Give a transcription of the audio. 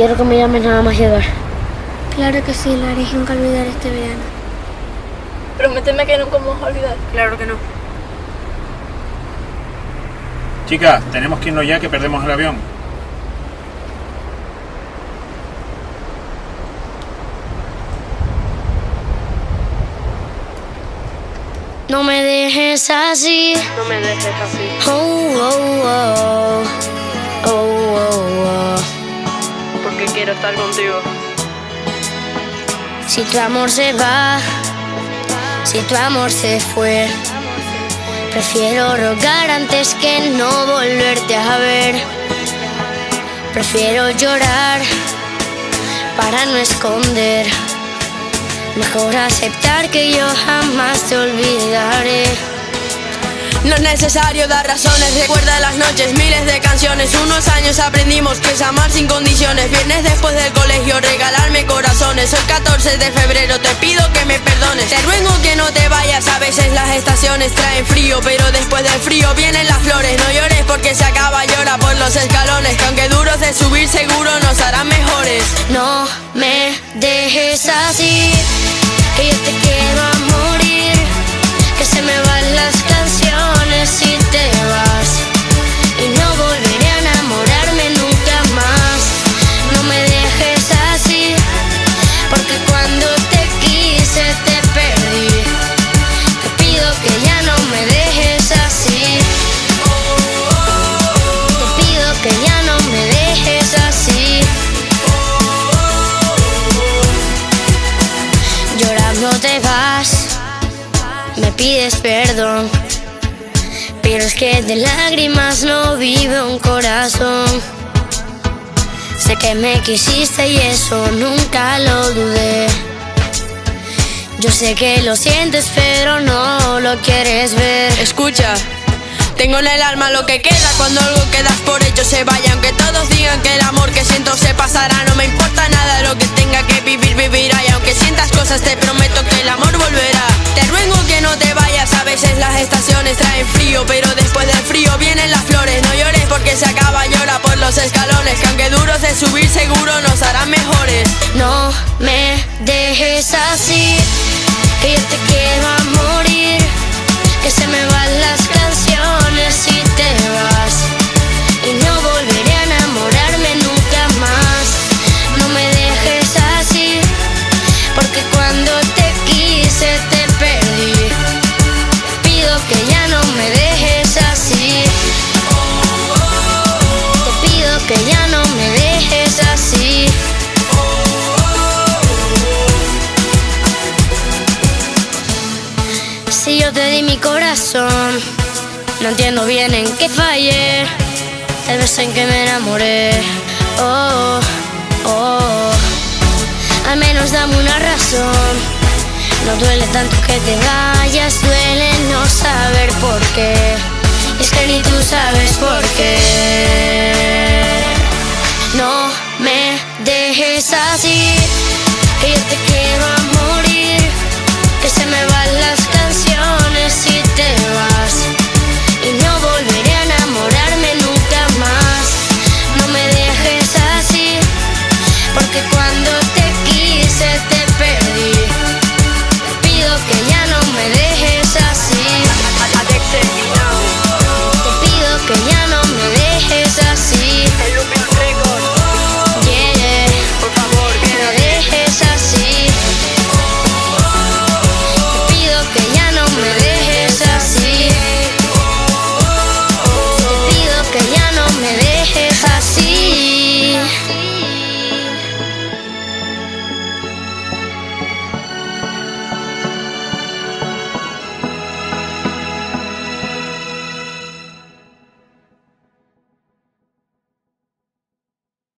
Quiero que me llames nada más llegar. Claro que sí, lo haré nunca olvidar este verano. Prométeme que nunca vamos a olvidar. Claro que no. Chicas, tenemos que irnos ya que perdemos el avión. No me dejes así. No me dejes así. Oh, oh, oh. Oh, contigo. Si tu amor se va, si tu amor se fue, prefiero rogar antes que no volverte a ver. Prefiero llorar para no esconder. Mejor aceptar que yo jamás te olvidaré. No es necesario dar razones, recuerda las noches, miles de canciones. Unos años aprendimos que es amar sin condiciones. Vienes después del colegio, regalarme corazones. Hoy 14 de febrero, te pido que me perdones. Te ruego que no te vayas, a veces las estaciones traen frío, pero después del frío vienen las flores. No llores porque se acaba, llora por los escalones. Que aunque duros de subir, seguro nos harán mejores. No me dejes así, pides perdón. Pero es que de lágrimas no vive un corazón. Sé que me quisiste y eso nunca lo dudé. Yo sé que lo sientes, pero no lo quieres ver. Escucha, tengo en el alma lo que queda cuando algo quedas por hecho se vaya. Aunque todos digan que el amor que siento se pasará, no me importa nada lo que tenga que vivir, vivirá. Y aunque sientas cosas, te prometo que el amor estaciones traen frío, pero después del frío vienen las flores. No llores porque se acaba, llora por los escalones. Que aunque duros de subir, seguro nos harán mejores. No me dejes así, que te quiero morir, yo te di mi corazón, no entiendo bien en qué fallé. Tal vez en que me enamoré. Oh, oh. Al menos dame una razón. No duele tanto que te vayas, duele no saber por qué. Es que ni tú sabes por qué. No me dejes así,